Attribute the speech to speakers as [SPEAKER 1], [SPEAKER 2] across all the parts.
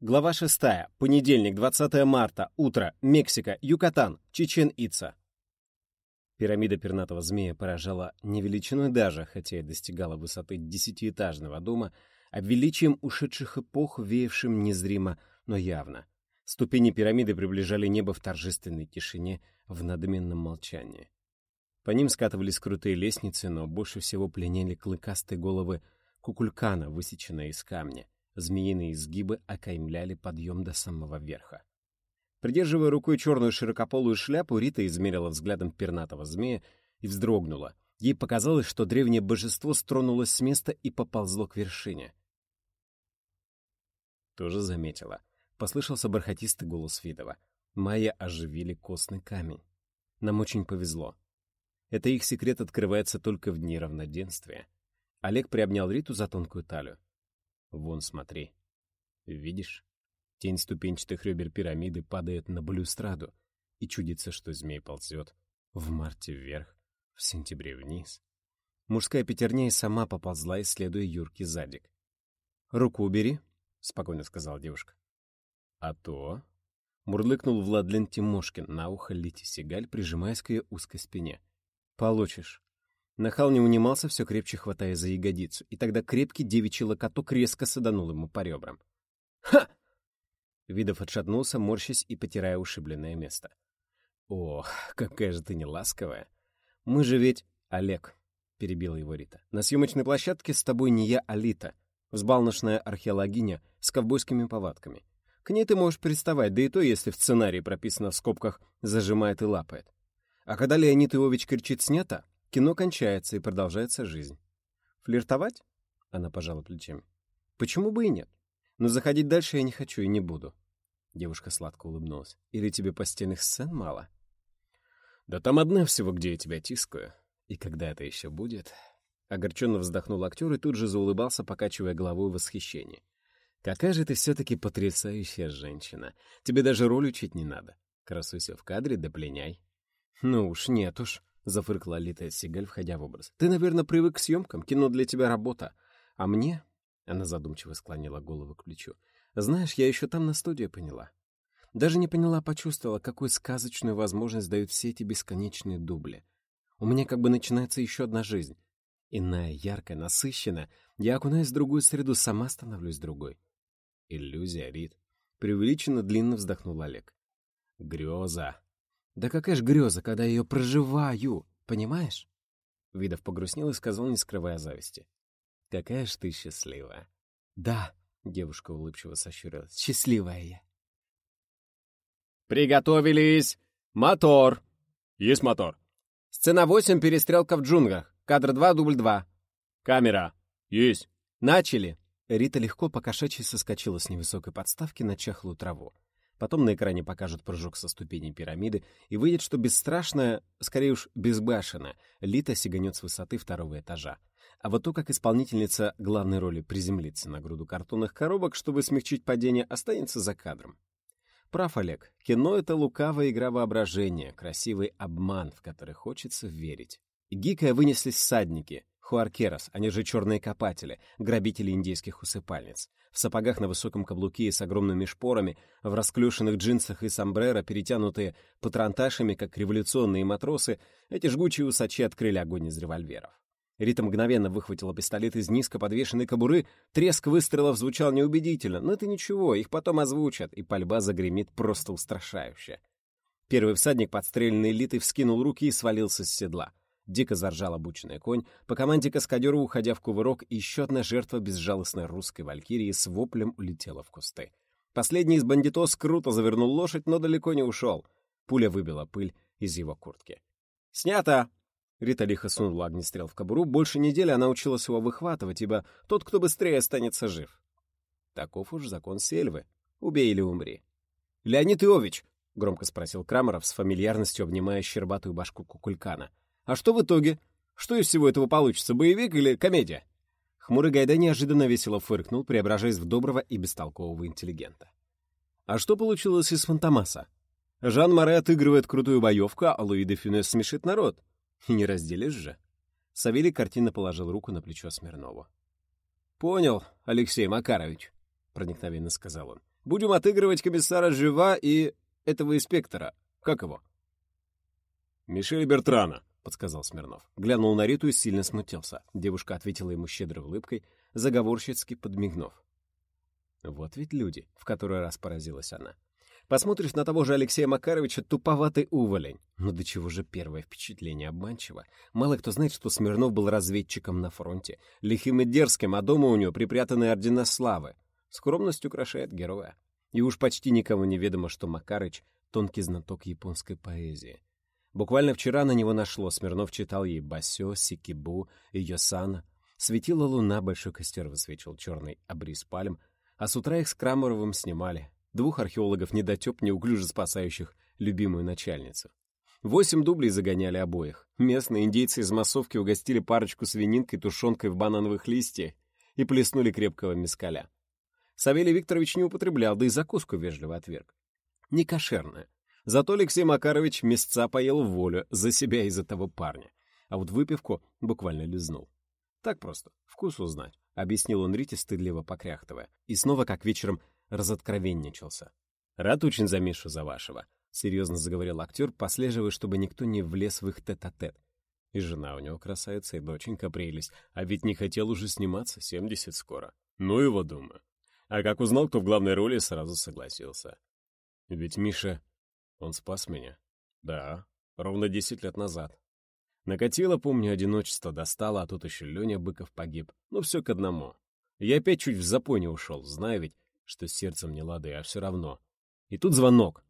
[SPEAKER 1] Глава 6. Понедельник, 20 марта. Утро. Мексика. Юкатан. Чечен-Ица. Пирамида пернатого змея поражала не величиной даже, хотя и достигала высоты десятиэтажного дома, а величием ушедших эпох, веявшим незримо, но явно. Ступени пирамиды приближали небо в торжественной тишине, в надменном молчании. По ним скатывались крутые лестницы, но больше всего пленели клыкастые головы кукулькана, высеченные из камня — Змеиные изгибы окаймляли подъем до самого верха. Придерживая рукой черную широкополую шляпу, Рита измерила взглядом пернатого змея и вздрогнула. Ей показалось, что древнее божество стронулось с места и поползло к вершине. Тоже заметила. Послышался бархатистый голос Видова. Майя оживили костный камень. Нам очень повезло. Это их секрет открывается только в дни равноденствия. Олег приобнял Риту за тонкую талию. Вон, смотри. Видишь? Тень ступенчатых ребер пирамиды падает на балюстраду, и чудится, что змей ползет в марте вверх, в сентябре вниз. Мужская пятерня и сама поползла, исследуя Юрки задик. «Руку убери», — спокойно сказала девушка. «А то...» — мурлыкнул Владлен Тимошкин на ухо Лити Сигаль, прижимаясь к ее узкой спине. «Получишь». Нахал не унимался, все крепче хватая за ягодицу, и тогда крепкий девичий локоток резко саданул ему по ребрам. «Ха!» Видов отшатнулся, морщась и потирая ушибленное место. «Ох, какая же ты неласковая! Мы же ведь...» «Олег», — перебила его Рита, — «на съемочной площадке с тобой не я, а Лита, взбалношная археологиня с ковбойскими повадками. К ней ты можешь приставать, да и то, если в сценарии прописано в скобках «зажимает и лапает». А когда Леонид Иович кричит «снято», Кино кончается, и продолжается жизнь. Флиртовать? Она пожала плечами. Почему бы и нет? Но заходить дальше я не хочу и не буду. Девушка сладко улыбнулась. Или тебе постельных сцен мало? Да там одна всего, где я тебя тискаю. И когда это еще будет? Огорченно вздохнул актер и тут же заулыбался, покачивая головой в восхищении. Какая же ты все-таки потрясающая женщина. Тебе даже роль учить не надо. Красуйся в кадре да пленяй. Ну уж, нет уж. — зафыркала Лита Сигаль, входя в образ. «Ты, наверное, привык к съемкам. Кино для тебя работа. А мне...» — она задумчиво склонила голову к плечу. «Знаешь, я еще там на студии поняла. Даже не поняла, почувствовала, какую сказочную возможность дают все эти бесконечные дубли. У меня как бы начинается еще одна жизнь. Иная, яркая, насыщенная. Я окунаюсь в другую среду, сама становлюсь другой. Иллюзия, Рит. Преувеличенно длинно вздохнул Олег. Греза. Да какая ж греза, когда я ее проживаю, понимаешь? Видов погрустнел и сказал, не скрывая зависти. Какая ж ты счастливая. Да, девушка улыбчиво сощурилась, счастливая я.
[SPEAKER 2] Приготовились! Мотор!
[SPEAKER 1] Есть мотор.
[SPEAKER 2] Сцена 8, перестрелка в джунглях. Кадр 2, дубль 2.
[SPEAKER 1] Камера. Есть.
[SPEAKER 2] Начали.
[SPEAKER 1] Рита легко по соскочила с невысокой подставки на чахлую траву. Потом на экране покажут прыжок со ступеней пирамиды, и выйдет, что бесстрашная, скорее уж безбашенная, Лита сиганет с высоты второго этажа. А вот то, как исполнительница главной роли приземлится на груду картонных коробок, чтобы смягчить падение, останется за кадром. Прав Олег, кино — это лукавая игра воображения, красивый обман, в который хочется верить. Гикая вынеслись всадники, Хуаркерос, они же черные копатели, грабители индейских усыпальниц. В сапогах на высоком каблуке и с огромными шпорами, в расклешенных джинсах и сомбреро, перетянутые патронташами, как революционные матросы, эти жгучие усачи открыли огонь из револьверов. Рита мгновенно выхватила пистолет из низко подвешенной кобуры. Треск выстрелов звучал неубедительно, но это ничего, их потом озвучат, и пальба загремит просто устрашающе. Первый всадник, подстреленный Литой, вскинул руки и свалился с седла. Дико заржал обученный конь. По команде каскадера, уходя в кувырок, еще одна жертва безжалостной русской валькирии с воплем улетела в кусты. Последний из бандитос круто завернул лошадь, но далеко не ушел. Пуля выбила пыль из его куртки. «Снято!» Рита лихо сунула огнестрел в кобуру. Больше недели она училась его выхватывать, ибо тот, кто быстрее, останется жив. Таков уж закон сельвы. Убей или умри. «Леонид Иович!» — громко спросил Крамеров с фамильярностью, обнимая щербатую башку кукулькана — а что в итоге? Что из всего этого получится, боевик или комедия?» Хмурый Гайда неожиданно весело фыркнул, преображаясь в доброго и бестолкового интеллигента. А что получилось из Фантомаса? Жан Море отыгрывает крутую боевку, а Луи де Фюнес смешит народ. И не разделишь же. Савелий картинно положил руку на плечо Смирнову. «Понял, Алексей Макарович», — проникновенно сказал он. «Будем отыгрывать комиссара Жива и этого инспектора. Как его?» «Мишель Бертрана», — подсказал Смирнов. Глянул на Риту и сильно смутился. Девушка ответила ему щедрой улыбкой, заговорщицки подмигнув. Вот ведь люди, в который раз поразилась она. Посмотришь на того же Алексея Макаровича, туповатый уволень. Но до чего же первое впечатление обманчиво. Мало кто знает, что Смирнов был разведчиком на фронте, лихим и дерзким, а дома у него припрятаны ордена славы. Скромность украшает героя. И уж почти никому не ведомо, что Макарыч — тонкий знаток японской поэзии. Буквально вчера на него нашло, Смирнов читал ей Басё, Сикибу Йосана. Светила луна, большой костер высвечивал черный обрис пальм, а с утра их с Крамаровым снимали. Двух археологов недотеп, неуклюже спасающих любимую начальницу. Восемь дублей загоняли обоих. Местные индейцы из массовки угостили парочку свининкой, тушенкой в банановых листьях и плеснули крепкого мескаля. Савелий Викторович не употреблял, да и закуску вежливо отверг. Не кошерная. Зато Алексей Макарович месяца поел в волю за себя и за того парня. А вот выпивку буквально лизнул. Так просто, вкус узнать, — объяснил он Рите, стыдливо покряхтывая. И снова, как вечером, разоткровенничался. «Рад очень за Мишу, за вашего», — серьезно заговорил актер, послеживая, чтобы никто не влез в их тет-а-тет. -тет. И жена у него красавица, и доченька прелесть, а ведь не хотел уже сниматься, семьдесят скоро. Ну его, думаю. А как узнал, кто в главной роли, сразу согласился. Ведь Миша, он спас меня. Да, ровно десять лет назад. Накатило, помню, одиночество достало, а тут еще Леня Быков погиб. Ну, все к одному. Я опять чуть в запойне ушел, знаю ведь, что сердцем не лады, а все равно. И тут звонок.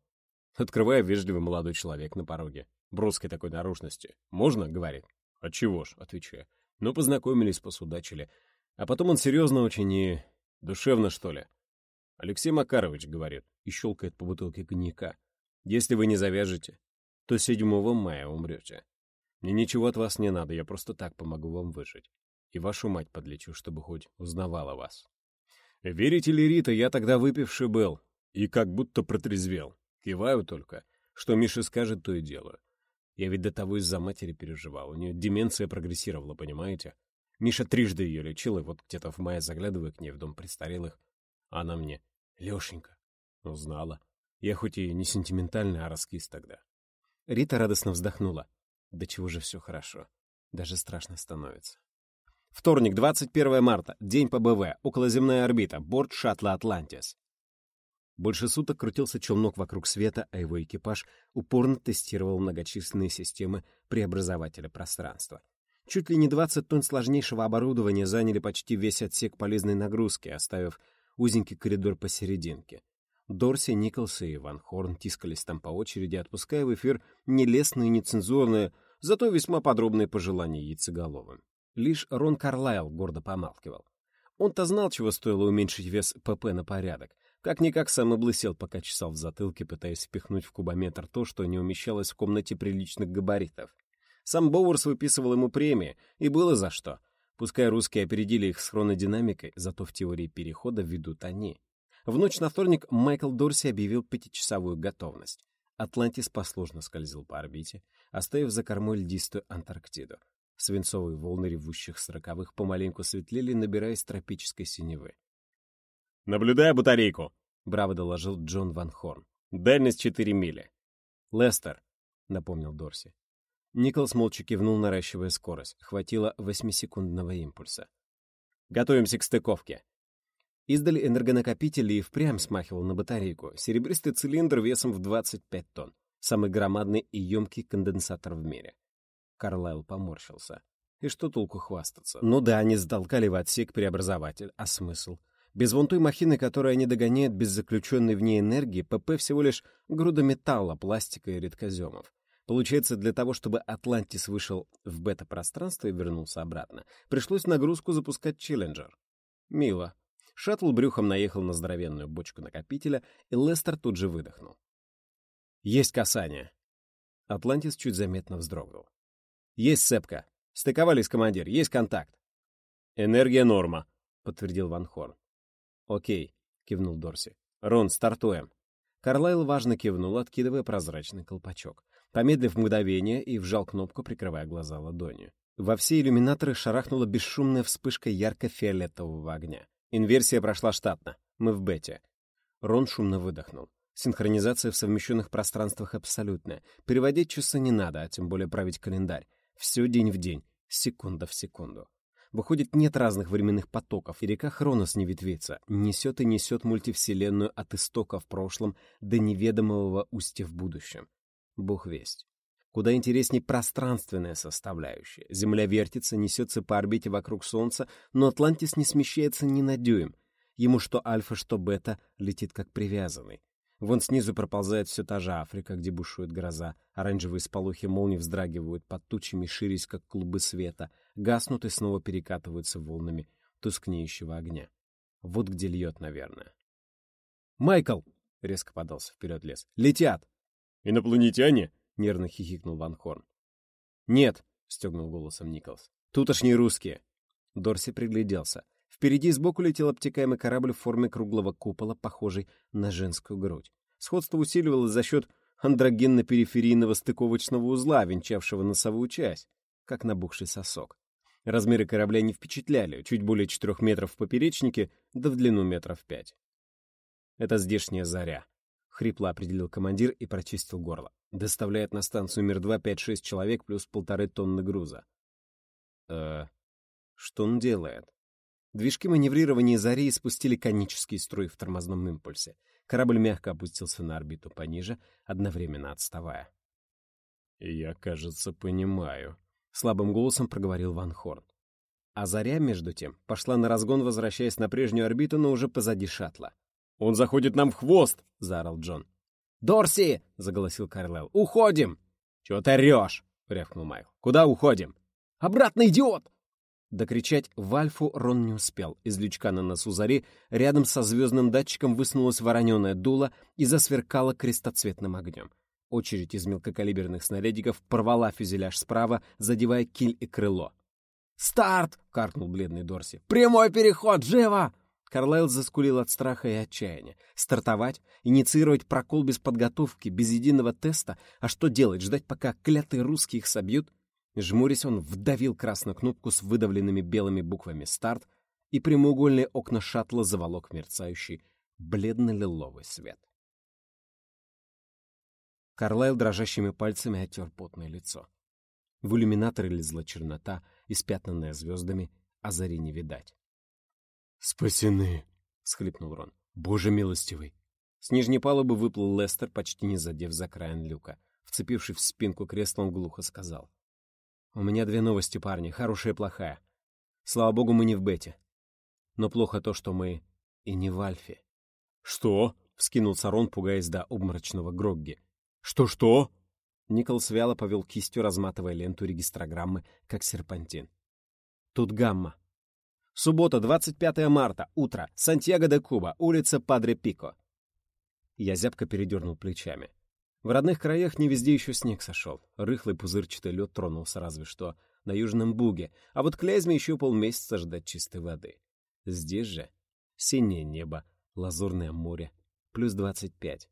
[SPEAKER 1] Открывая вежливый молодой человек на пороге. Броской такой наружности. «Можно?» — говорит. «А чего ж?» — отвечаю. «Ну, познакомились, посудачили. А потом он серьезно очень и... душевно, что ли?» Алексей Макарович говорит и щелкает по бутылке коньяка. «Если вы не завяжете, то 7 мая умрете. Мне ничего от вас не надо, я просто так помогу вам выжить. И вашу мать подлечу, чтобы хоть узнавала вас». Верите ли, Рита, я тогда выпивший был и как будто протрезвел. Киваю только. Что Миша скажет, то и делаю. Я ведь до того из-за матери переживал. У нее деменция прогрессировала, понимаете? Миша трижды ее лечил, и вот где-то в мае заглядываю к ней в дом престарелых. А она мне, Лешенька, узнала. Я хоть и не сентиментальный, а раскис тогда. Рита радостно вздохнула. Да чего же все хорошо. Даже страшно становится. Вторник, 21 марта. День ПБВ. Околоземная орбита. Борт шаттла «Атлантис». Больше суток крутился челнок вокруг света, а его экипаж упорно тестировал многочисленные системы преобразователя пространства. Чуть ли не 20 тонн сложнейшего оборудования заняли почти весь отсек полезной нагрузки, оставив узенький коридор посерединке. Дорси, Николс и Ван Хорн тискались там по очереди, отпуская в эфир нелестные, нецензурные, зато весьма подробные пожелания яйцеголовым. Лишь Рон Карлайл гордо помалкивал. Он-то знал, чего стоило уменьшить вес ПП на порядок. Как-никак сам облысел, пока чесал в затылке, пытаясь впихнуть в кубометр то, что не умещалось в комнате приличных габаритов. Сам Боуэрс выписывал ему премии, и было за что. Пускай русские опередили их с хронодинамикой, зато в теории перехода ведут они. В ночь на вторник Майкл Дорси объявил пятичасовую готовность. Атлантис послушно скользил по орбите, оставив за кормой льдистую Антарктиду. Свинцовые волны ревущих сороковых помаленьку светлели, набираясь тропической синевы. «Наблюдая батарейку!» — браво доложил Джон Ван Хорн. «Дальность четыре мили». «Лестер», — напомнил Дорси. Николс молча кивнул, наращивая скорость. Хватило восьмисекундного импульса. «Готовимся к стыковке». Издали энергонакопитель и впрямь смахивал на батарейку. Серебристый цилиндр весом в 25 тонн. Самый громадный и емкий конденсатор в мире. Карлайл поморщился. И что толку хвастаться? Ну да, они затолкали в отсек преобразователь. А смысл? Без вон той махины, которая не догоняет без заключенной в ней энергии, ПП всего лишь груда металла, пластика и редкоземов. Получается, для того, чтобы Атлантис вышел в бета-пространство и вернулся обратно, пришлось нагрузку запускать Челленджер. Мило. Шаттл брюхом наехал на здоровенную бочку накопителя, и Лестер тут же выдохнул. «Есть касание!» Атлантис чуть заметно вздрогнул. «Есть цепка. Стыковались, командир. Есть контакт». «Энергия норма», — подтвердил Ван Хорн. «Окей», — кивнул Дорси. «Рон, стартуем». Карлайл важно кивнул, откидывая прозрачный колпачок. Помедлив мгновение и вжал кнопку, прикрывая глаза ладонью. Во все иллюминаторы шарахнула бесшумная вспышка ярко-фиолетового огня. Инверсия прошла штатно. Мы в бете. Рон шумно выдохнул. Синхронизация в совмещенных пространствах абсолютная. Переводить часы не надо, а тем более править календарь. Все день в день, секунда в секунду. Выходит, нет разных временных потоков, и река Хронос не ветвится, несет и несет мультивселенную от истока в прошлом до неведомого устья в будущем. Бог весть. Куда интересней пространственная составляющая. Земля вертится, несется по орбите вокруг Солнца, но Атлантис не смещается ни на дюйм. Ему что альфа, что бета летит как привязанный. Вон снизу проползает все та же Африка, где бушует гроза. Оранжевые сполохи молний вздрагивают под тучами, ширясь, как клубы света, гаснут и снова перекатываются волнами тускнеющего огня. Вот где льет, наверное. «Майкл!» — резко подался вперед лес. «Летят!»
[SPEAKER 3] «Инопланетяне?»
[SPEAKER 1] — нервно хихикнул Ван Хорн. «Нет!» — стегнул голосом Николс. «Тутошние русские!» Дорси пригляделся. Впереди сбоку летел обтекаемый корабль в форме круглого купола, похожий на женскую грудь. Сходство усиливалось за счет андрогенно-периферийного стыковочного узла, венчавшего носовую часть, как набухший сосок. Размеры корабля не впечатляли, чуть более четырех метров в поперечнике, да в длину метров пять. «Это здешняя заря», — хрипло определил командир и прочистил горло. «Доставляет на станцию Мир-2 5-6 человек плюс полторы тонны груза». «Э, что он делает?» Движки маневрирования «Зари» спустили конический струй в тормозном импульсе. Корабль мягко опустился на орбиту пониже, одновременно отставая.
[SPEAKER 3] «Я, кажется, понимаю», —
[SPEAKER 1] слабым голосом проговорил Ван Хорн. А «Заря», между тем, пошла на разгон, возвращаясь на прежнюю орбиту, но уже позади шаттла.
[SPEAKER 3] «Он заходит нам в хвост!»
[SPEAKER 1] — заорал Джон. «Дорси!» — заголосил Карлел. «Уходим!» «Чего ты орешь?» — рявкнул Майкл. «Куда уходим?» «Обратно, идиот!» Докричать в Альфу Рон не успел. Из лючка на носу зари рядом со звездным датчиком высунулось вороненое дуло и засверкало крестоцветным огнем. Очередь из мелкокалиберных снарядиков порвала фюзеляж справа, задевая киль и крыло. «Старт!» — каркнул бледный Дорси. «Прямой переход! Живо!» Карлайл заскулил от страха и отчаяния. Стартовать, инициировать прокол без подготовки, без единого теста, а что делать, ждать, пока клятые русские их собьют? Жмурясь, он вдавил красную кнопку с выдавленными белыми буквами «Старт», и прямоугольные окна шаттла заволок мерцающий бледно-лиловый свет. Карлайл дрожащими пальцами оттер потное лицо. В иллюминаторе лезла чернота, испятнанная звездами, а зари не видать.
[SPEAKER 3] «Спасены!»
[SPEAKER 1] — схлипнул Рон.
[SPEAKER 3] «Боже милостивый!»
[SPEAKER 1] С нижней палубы выплыл Лестер, почти не задев за краен люка. Вцепившись в спинку кресла, он глухо сказал. «У меня две новости, парни, хорошая и плохая. Слава богу, мы не в бете. Но плохо то, что мы и не в альфе».
[SPEAKER 3] «Что?»
[SPEAKER 1] — вскинулся Рон, пугаясь до обморочного Грогги.
[SPEAKER 3] «Что-что?»
[SPEAKER 1] Николс вяло повел кистью, разматывая ленту регистрограммы, как серпантин. «Тут гамма. Суббота, 25 марта, утро, Сантьяго де Куба, улица Падре Пико». Я зябко передернул плечами. В родных краях не везде еще снег сошел. Рыхлый пузырчатый лед тронулся разве что на Южном Буге, а вот Клязьме еще полмесяца ждать чистой воды. Здесь же синее небо, лазурное море, плюс двадцать пять.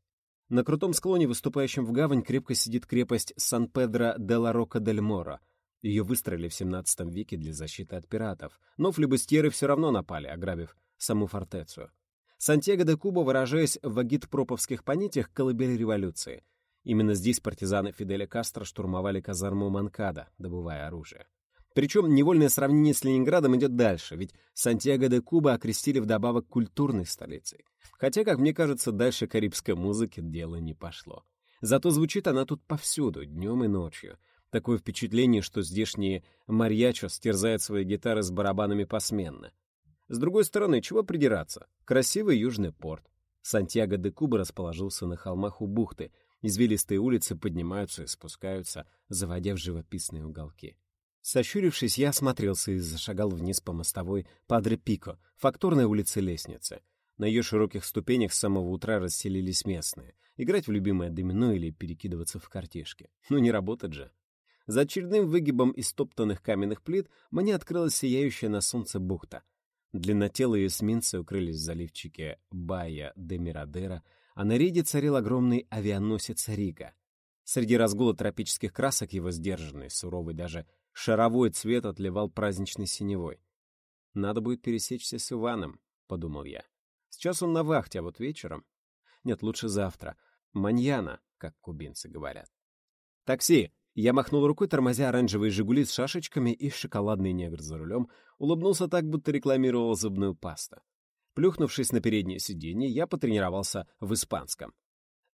[SPEAKER 1] На крутом склоне, выступающем в гавань, крепко сидит крепость Сан-Педро де ла Рока-дель-Моро. Ее выстроили в XVII веке для защиты от пиратов, но флебустьеры все равно напали, ограбив саму фортецию. Сантьяго де Куба, выражаясь в агитпроповских понятиях, колыбель революции — Именно здесь партизаны Фиделя Кастро штурмовали казарму Манкада, добывая оружие. Причем невольное сравнение с Ленинградом идет дальше, ведь Сантьяго де Куба окрестили вдобавок культурной столицей. Хотя, как мне кажется, дальше карибской музыки дело не пошло. Зато звучит она тут повсюду, днем и ночью. Такое впечатление, что здешние марьячо стерзают свои гитары с барабанами посменно. С другой стороны, чего придираться? Красивый южный порт. Сантьяго де Куба расположился на холмах у бухты, Извилистые улицы поднимаются и спускаются, заводя в живописные уголки. Сощурившись, я осмотрелся и зашагал вниз по мостовой Падре Пико, факторной улице лестницы. На ее широких ступенях с самого утра расселились местные. Играть в любимое домино или перекидываться в картишки. Ну не работать же. За очередным выгибом из топтанных каменных плит мне открылась сияющая на солнце бухта. Длиннотелые эсминцы укрылись в заливчике Бая де Мирадера, а на рейде царил огромный авианосец Рига. Среди разгула тропических красок его сдержанный, суровый даже шаровой цвет отливал праздничной синевой. «Надо будет пересечься с Иваном», — подумал я. Сейчас он на вахте, а вот вечером... Нет, лучше завтра. Маньяна, как кубинцы говорят. «Такси!» Я махнул рукой, тормозя оранжевые «Жигули» с шашечками, и шоколадный негр за рулем улыбнулся так, будто рекламировал зубную пасту. Плюхнувшись на переднее сиденье, я потренировался в испанском.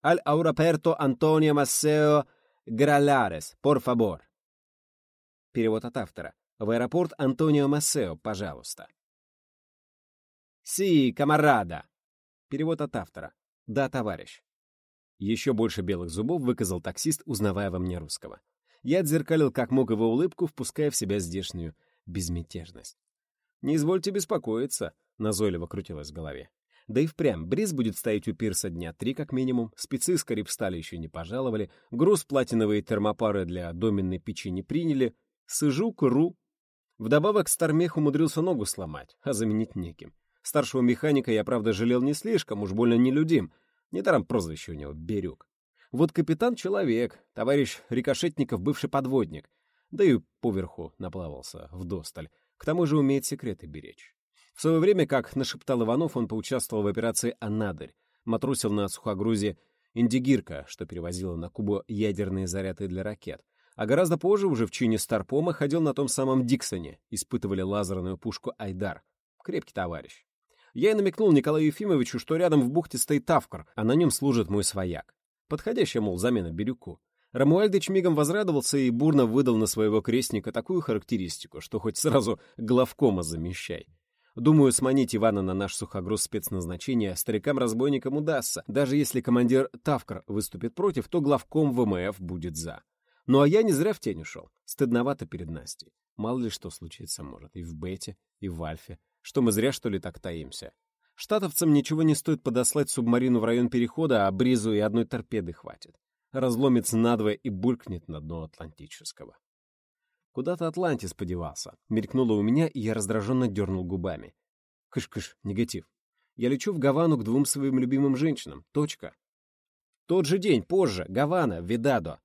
[SPEAKER 1] «Аль аураперту Антонио Массео Гралярес, por favor». Перевод от автора. В аэропорт Антонио Массео, пожалуйста. «Си, камарада!» Перевод от автора. «Да, товарищ». Еще больше белых зубов выказал таксист, узнавая во мне русского. Я отзеркалил как мог его улыбку, впуская в себя здешнюю безмятежность. «Не извольте беспокоиться», — назойливо крутилось в голове. Да и впрямь, бриз будет стоять у пирса дня три как минимум, спецы с Карибстали еще не пожаловали, груз платиновые термопары для доменной печи не приняли, сыжу, куру. Вдобавок Стармех умудрился ногу сломать, а заменить неким. Старшего механика я, правда, жалел не слишком, уж больно нелюдим. Недаром прозвище у него — Берег. Вот капитан — человек, товарищ Рикошетников — бывший подводник, да и поверху наплавался в досталь. К тому же умеет секреты беречь. В свое время, как нашептал Иванов, он поучаствовал в операции «Анадырь», матросил на сухогрузе «Индигирка», что перевозила на Кубу ядерные заряды для ракет. А гораздо позже, уже в чине Старпома, ходил на том самом Диксоне, испытывали лазерную пушку «Айдар». Крепкий товарищ. Я и намекнул Николаю Ефимовичу, что рядом в бухте стоит Тавкар, а на нем служит мой свояк. Подходящая, мол, замена Бирюку. Рамуальдыч мигом возрадовался и бурно выдал на своего крестника такую характеристику, что хоть сразу главкома замещай. Думаю, сманить Ивана на наш сухогруз спецназначения старикам-разбойникам удастся. Даже если командир Тавкар выступит против, то главком ВМФ будет за. Ну а я не зря в тень ушел. Стыдновато перед Настей. Мало ли что случиться может. И в Бете, и в Альфе. Что мы зря, что ли, так таимся? Штатовцам ничего не стоит подослать субмарину в район перехода, а бризу и одной торпеды хватит. Разломится надвое и булькнет на дно Атлантического. Куда-то Атлантис подевался. Мелькнуло у меня, и я раздраженно дернул губами. Кыш-кыш, негатив. Я лечу в Гавану к двум своим любимым женщинам. Точка. Тот же день, позже, Гавана, Видадо.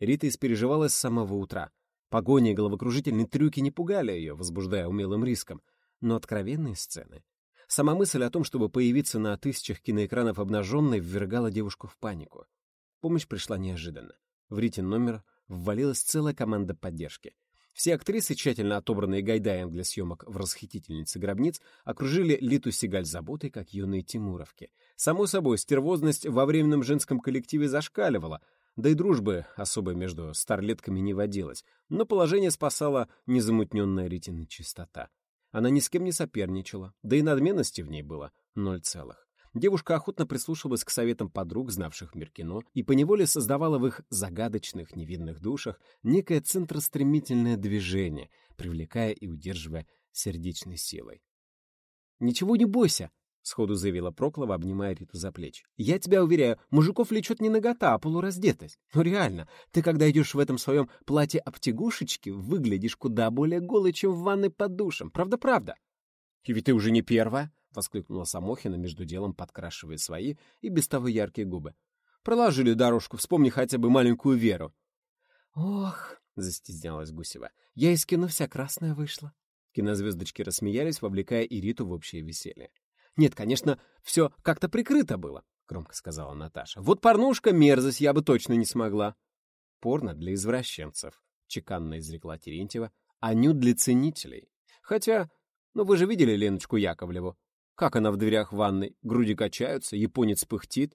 [SPEAKER 1] Рита испереживалась с самого утра. Погони и головокружительные трюки не пугали ее, возбуждая умелым риском. Но откровенные сцены. Сама мысль о том, чтобы появиться на тысячах киноэкранов обнаженной, ввергала девушку в панику. Помощь пришла неожиданно. В Ритин номер ввалилась целая команда поддержки. Все актрисы, тщательно отобранные Гайдаем для съемок в «Расхитительнице гробниц», окружили Литу Сигаль заботой, как юные тимуровки. Само собой, стервозность во временном женском коллективе зашкаливала, да и дружбы особой между старлетками не водилось, но положение спасала незамутненная Ритина чистота. Она ни с кем не соперничала, да и надменности в ней было ноль целых. Девушка охотно прислушивалась к советам подруг, знавших мир кино, и поневоле создавала в их загадочных невинных душах некое центростремительное движение, привлекая и удерживая сердечной силой. «Ничего не бойся!» — сходу заявила Проклова, обнимая Риту за плечи. «Я тебя уверяю, мужиков лечет не нагота, а полураздетость. Ну реально, ты, когда идешь в этом своем платье-обтягушечке, выглядишь куда более голой, чем в ванной под душем. Правда-правда?» «И ведь ты уже не первая!» — воскликнула Самохина, между делом подкрашивая свои и без того яркие губы. «Проложили дорожку, вспомни хотя бы маленькую Веру». «Ох!» — застеснялась Гусева. «Я из кино вся красная вышла». Кинозвездочки рассмеялись, вовлекая Ириту в общее веселье. «Нет, конечно, все как-то прикрыто было», — громко сказала Наташа. «Вот порнушка — мерзость, я бы точно не смогла». «Порно для извращенцев», — чеканно изрекла Терентьева, «а нюд для ценителей. Хотя, ну вы же видели Леночку Яковлеву? Как она в дверях ванной? Груди качаются, японец пыхтит.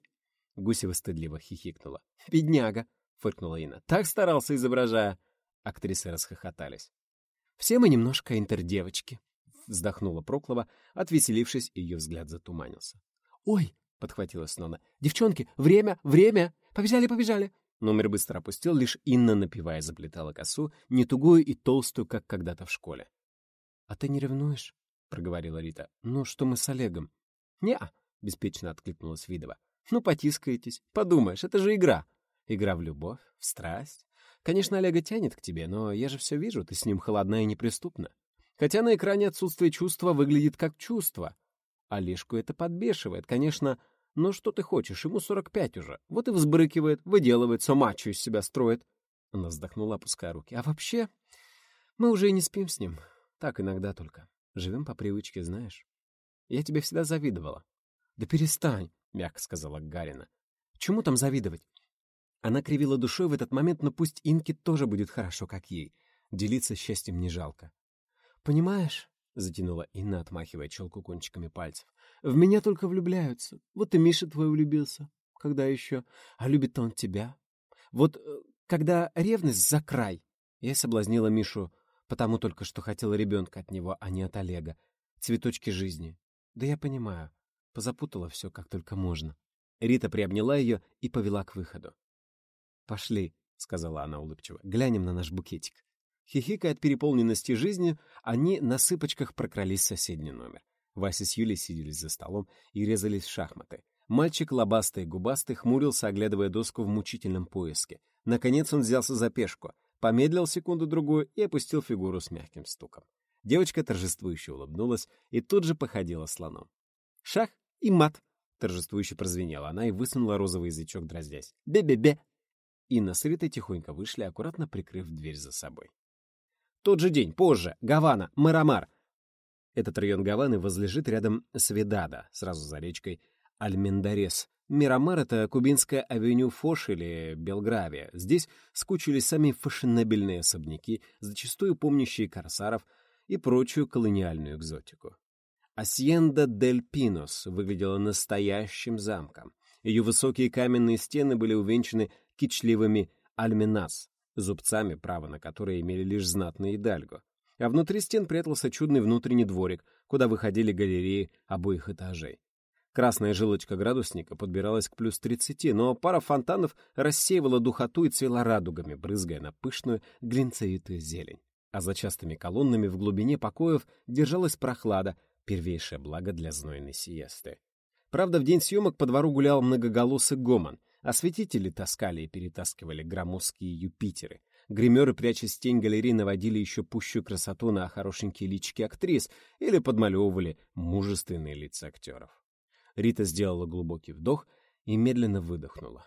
[SPEAKER 1] Гусева стыдливо хихикнула. «Бедняга!» — фыркнула Инна. «Так старался, изображая!» Актрисы расхохотались. «Все мы немножко интердевочки», — вздохнула Проклова, отвеселившись, ее взгляд затуманился. «Ой!» — подхватила Снона. «Девчонки, время, время! Побежали, побежали!» Номер быстро опустил, лишь Инна, напевая, заплетала косу, не тугую и толстую, как когда-то в школе. «А ты не ревнуешь?» проговорила Рита. «Ну, что мы с Олегом?» «Не-а», — беспечно откликнулась Видова. «Ну, потискаетесь. Подумаешь, это же игра. Игра в любовь, в страсть. Конечно, Олега тянет к тебе, но я же все вижу, ты с ним холодна и неприступна. Хотя на экране отсутствие чувства выглядит как чувство. Олежку это подбешивает, конечно, но что ты хочешь, ему 45 уже. Вот и взбрыкивает, выделывается, мачо из себя строит. Она вздохнула, опуская руки. А вообще, мы уже и не спим с ним. Так иногда только. Живем по привычке, знаешь. Я тебе всегда завидовала. Да перестань, мягко сказала Гарина. Чему там завидовать? Она кривила душой в этот момент, но пусть Инке тоже будет хорошо, как ей. Делиться счастьем не жалко. «Понимаешь?» — затянула Инна, отмахивая челку кончиками пальцев. «В меня только влюбляются. Вот и Миша твой влюбился. Когда еще? А любит-то он тебя. Вот э, когда ревность за край. Я соблазнила Мишу, потому только что хотела ребенка от него, а не от Олега. Цветочки жизни. Да я понимаю. Позапутала все, как только можно. Рита приобняла ее и повела к выходу. «Пошли», — сказала она улыбчиво, — «глянем на наш букетик». Хихикая от переполненности жизни, они на сыпочках прокрались в соседний номер. Вася с Юлей сидели за столом и резались в шахматы. Мальчик, лобастый и губастый, хмурился, оглядывая доску в мучительном поиске. Наконец он взялся за пешку, помедлил секунду-другую и опустил фигуру с мягким стуком. Девочка торжествующе улыбнулась и тут же походила слоном. «Шах и мат!» — торжествующе прозвенела она и высунула розовый язычок, драздясь. «Бе-бе-бе!» Инна с Ритой тихонько вышли, аккуратно прикрыв дверь за собой. Тот же день, позже, Гавана, Марамар. Этот район Гаваны возлежит рядом с Видада, сразу за речкой Альмендарес. Мирамар — это кубинская авеню Фош или Белгравия. Здесь скучились сами фashionабельные особняки, зачастую помнящие корсаров и прочую колониальную экзотику. Асьенда дель Пинос выглядела настоящим замком. Ее высокие каменные стены были увенчаны кичливыми альменас, зубцами, право на которые имели лишь знатные идальго. А внутри стен прятался чудный внутренний дворик, куда выходили галереи обоих этажей. Красная жилочка градусника подбиралась к плюс 30, но пара фонтанов рассеивала духоту и цвела радугами, брызгая на пышную глинцевитую зелень. А за частыми колоннами в глубине покоев держалась прохлада, первейшее благо для знойной сиесты. Правда, в день съемок по двору гулял многоголосый гомон — Осветители таскали и перетаскивали громоздкие Юпитеры. Гримеры, прячась в тень галереи, наводили еще пущую красоту на хорошенькие лички актрис или подмалевывали мужественные лица актеров. Рита сделала глубокий вдох и медленно выдохнула.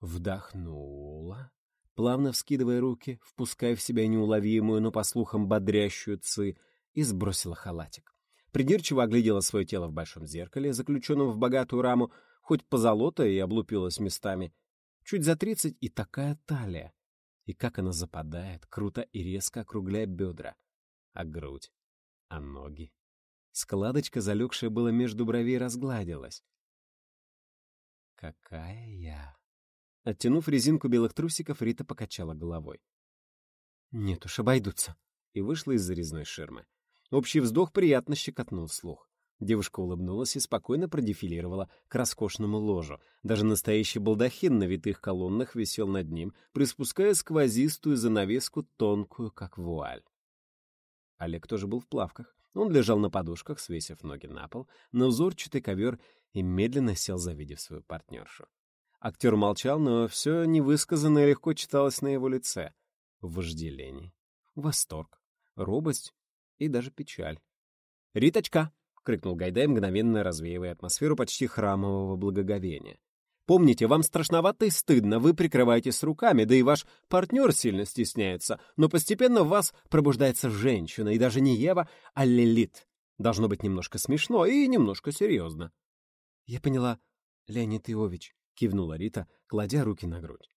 [SPEAKER 1] Вдохнула, плавно вскидывая руки, впуская в себя неуловимую, но по слухам бодрящую ци, и сбросила халатик. Придирчиво оглядела свое тело в большом зеркале, заключенном в богатую раму, хоть позолота и облупилась местами. Чуть за тридцать и такая талия. И как она западает, круто и резко округляя бедра. А грудь? А ноги? Складочка, залегшая была между бровей, разгладилась. Какая я! Оттянув резинку белых трусиков, Рита покачала головой. Нет уж, обойдутся. И вышла из зарезной ширмы. Общий вздох приятно щекотнул слух. Девушка улыбнулась и спокойно продефилировала к роскошному ложу. Даже настоящий балдахин на витых колоннах висел над ним, приспуская сквозистую занавеску, тонкую, как вуаль. Олег тоже был в плавках. Он лежал на подушках, свесив ноги на пол, на узорчатый ковер и медленно сел, завидев свою партнершу. Актер молчал, но все невысказанное легко читалось на его лице. Вожделение, восторг, робость и даже печаль. «Риточка!» — крикнул Гайдай, мгновенно развеивая атмосферу почти храмового благоговения. «Помните, вам страшновато и стыдно, вы прикрываетесь руками, да и ваш партнер сильно стесняется, но постепенно в вас пробуждается женщина, и даже не Ева, а Лилит. Должно быть немножко смешно и немножко серьезно». «Я поняла, Леонид Иович», — кивнула Рита, кладя руки на грудь.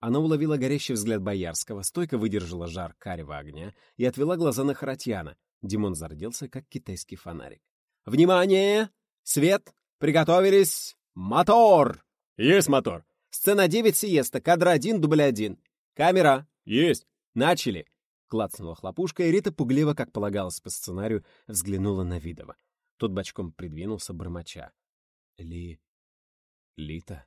[SPEAKER 1] Она уловила горящий взгляд Боярского, стойко выдержала жар карего огня и отвела глаза на Харатьяна. Димон зарделся, как китайский фонарик. «Внимание! Свет! Приготовились! Мотор!»
[SPEAKER 3] «Есть мотор!»
[SPEAKER 1] «Сцена 9, сиеста, кадр 1, дубль 1. Камера!»
[SPEAKER 3] «Есть!»
[SPEAKER 1] «Начали!» Клацнула хлопушка, и Рита пугливо, как полагалось по сценарию, взглянула на Видова. Тот бочком придвинулся, бормоча. «Ли... Лита...»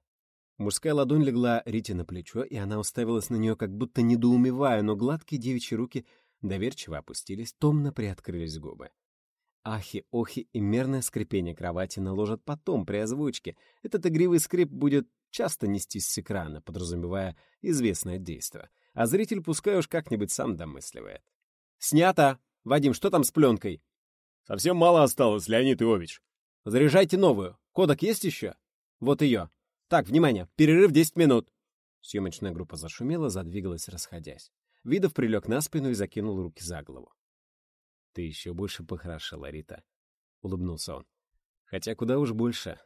[SPEAKER 1] Мужская ладонь легла Рите на плечо, и она уставилась на нее, как будто недоумевая, но гладкие девичьи руки доверчиво опустились, томно приоткрылись губы. Ахи, охи и мерное скрипение кровати наложат потом при озвучке. Этот игривый скрип будет часто нестись с экрана, подразумевая известное действие. А зритель пускай уж как-нибудь сам домысливает. «Снято! Вадим, что там с пленкой?»
[SPEAKER 3] «Совсем мало осталось, Леонид Иович».
[SPEAKER 1] «Заряжайте новую. Кодек есть еще?» «Вот ее. Так, внимание, перерыв 10 минут». Съемочная группа зашумела, задвигалась, расходясь. Видов прилег на спину и закинул руки за голову. «Ты еще больше похорошела, Рита», — улыбнулся он. «Хотя куда уж больше.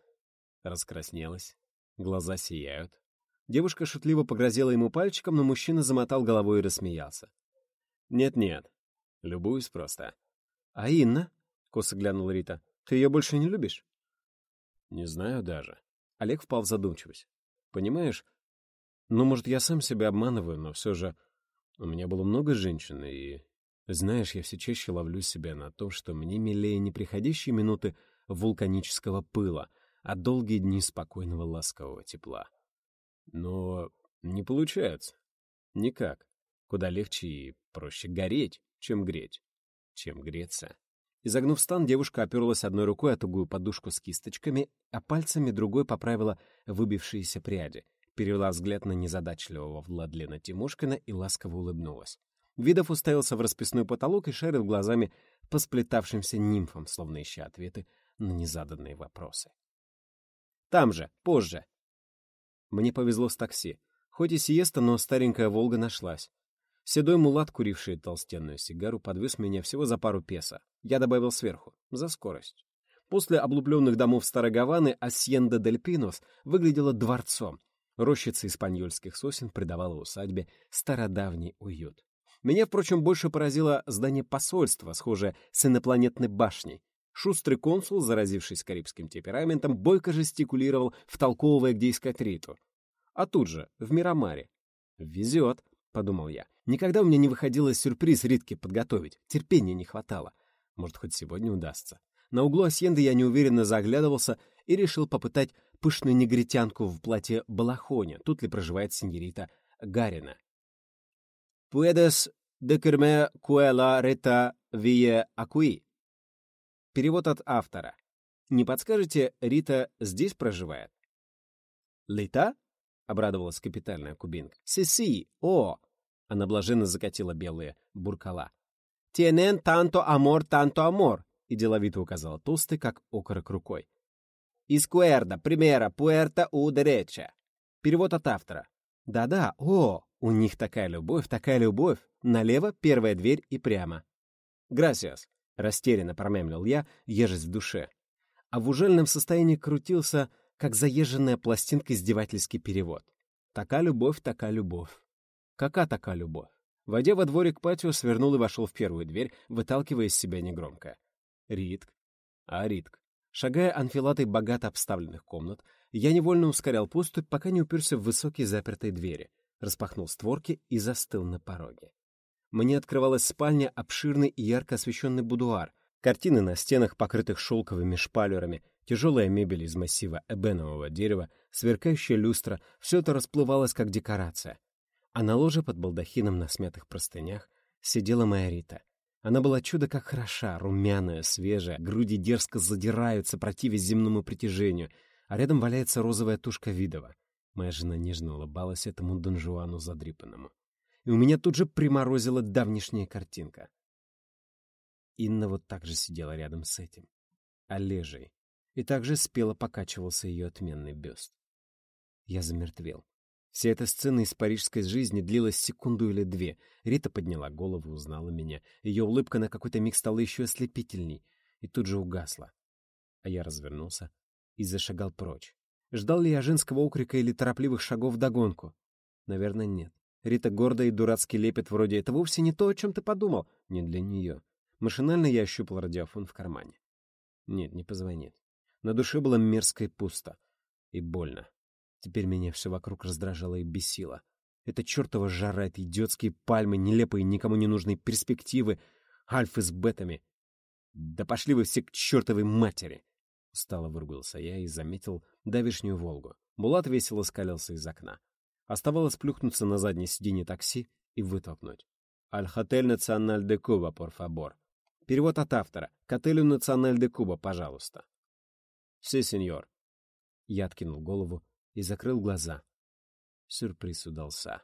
[SPEAKER 1] Раскраснелась, глаза сияют. Девушка шутливо погрозила ему пальчиком, но мужчина замотал головой и рассмеялся. «Нет-нет, любуюсь просто». «А Инна?» — косо глянула Рита. «Ты ее больше не любишь?» «Не знаю даже». Олег впал в задумчивость. «Понимаешь, ну, может, я сам себя обманываю, но все же у меня было много женщин, и, знаешь, я все чаще ловлю себя на том, что мне милее не приходящие минуты вулканического пыла, а долгие дни спокойного ласкового тепла. Но не получается. Никак. Куда легче и проще гореть, чем греть, чем греться. Изогнув стан, девушка оперлась одной рукой о тугую подушку с кисточками, а пальцами другой поправила выбившиеся пряди, перевела взгляд на незадачливого Владлена Тимошкина и ласково улыбнулась. Видов уставился в расписной потолок и шарил глазами по сплетавшимся нимфам, словно ища ответы на незаданные вопросы. «Там же, позже!» Мне повезло с такси. Хоть и сиеста, но старенькая «Волга» нашлась. Седой мулат, куривший толстенную сигару, подвез меня всего за пару песо. Я добавил сверху, за скорость. После облупленных домов Старой Гаваны Асьенда дель Пинос выглядела дворцом. Рощица испаньольских сосен придавала усадьбе стародавний уют. Меня, впрочем, больше поразило здание посольства, схожее с инопланетной башней. Шустрый консул, заразившись карибским темпераментом, бойко жестикулировал, втолковывая, где искать Риту. А тут же, в Мирамаре. «Везет», — подумал я. «Никогда у меня не выходило сюрприз Ритке подготовить. Терпения не хватало. Может, хоть сегодня удастся». На углу Асьенды я неуверенно заглядывался и решил попытать пышную негритянку в платье балахоне. Тут ли проживает сеньорита Гарина? «Puedes decirme cuela reta vie aquí?» Перевод от автора. Не подскажете, Рита здесь проживает? «Лита?» — обрадовалась капитальная кубинка. «Си-си! О!» — она блаженно закатила белые буркала. «Tienen tanto amor, tanto amor!» — и деловито указала толстый, как окорок рукой. «Изкуэрда, примера, пуэрта у дереча». Перевод от автора. «Да-да, о, у них такая любовь, такая любовь. Налево первая дверь и прямо». «Грасиас», Растерянно промямлил я, ежась в душе. А в ужельном состоянии крутился, как заезженная пластинка издевательский перевод. Така любовь, така любовь. Кака така любовь? Войдя во дворик патио, свернул и вошел в первую дверь, выталкивая из себя негромко. Ритк. А Ритк. Шагая анфилатой богато обставленных комнат, я невольно ускорял поступь, пока не уперся в высокие запертые двери, распахнул створки и застыл на пороге. Мне открывалась спальня, обширный и ярко освещенный будуар, картины на стенах, покрытых шелковыми шпалерами, тяжелая мебель из массива эбенового дерева, сверкающая люстра — все это расплывалось как декорация. А на ложе под балдахином на смятых простынях сидела моя Рита. Она была чудо как хороша, румяная, свежая, груди дерзко задираются, противясь земному притяжению, а рядом валяется розовая тушка Видова. Моя жена нежно улыбалась этому донжуану задрипанному и у меня тут же приморозила давнишняя картинка. Инна вот так же сидела рядом с этим, Олежей, и также спело покачивался ее отменный бюст. Я замертвел. Вся эта сцена из парижской жизни длилась секунду или две. Рита подняла голову, узнала меня. Ее улыбка на какой-то миг стала еще ослепительней и тут же угасла. А я развернулся и зашагал прочь. Ждал ли я женского окрика или торопливых шагов вдогонку? Наверное, нет. Рита гордо и дурацкий лепет вроде «это вовсе не то, о чем ты подумал». Не для нее. Машинально я ощупал радиофон в кармане. Нет, не позвонит. На душе было мерзко и пусто. И больно. Теперь меня все вокруг раздражало и бесило. Это чертова жара, это идиотские пальмы, нелепые, никому не нужные перспективы, альфы с бетами. Да пошли вы все к чертовой матери! Устало выругался я и заметил давишнюю «Волгу». Булат весело скалился из окна. Оставалось плюхнуться на заднее сиденье такси и вытолкнуть. «Аль-Хотель Националь де Куба, пор фабор». Перевод от автора. «К отелю Националь де Куба, пожалуйста». «Си, сеньор». Я откинул голову и закрыл глаза. Сюрприз удался.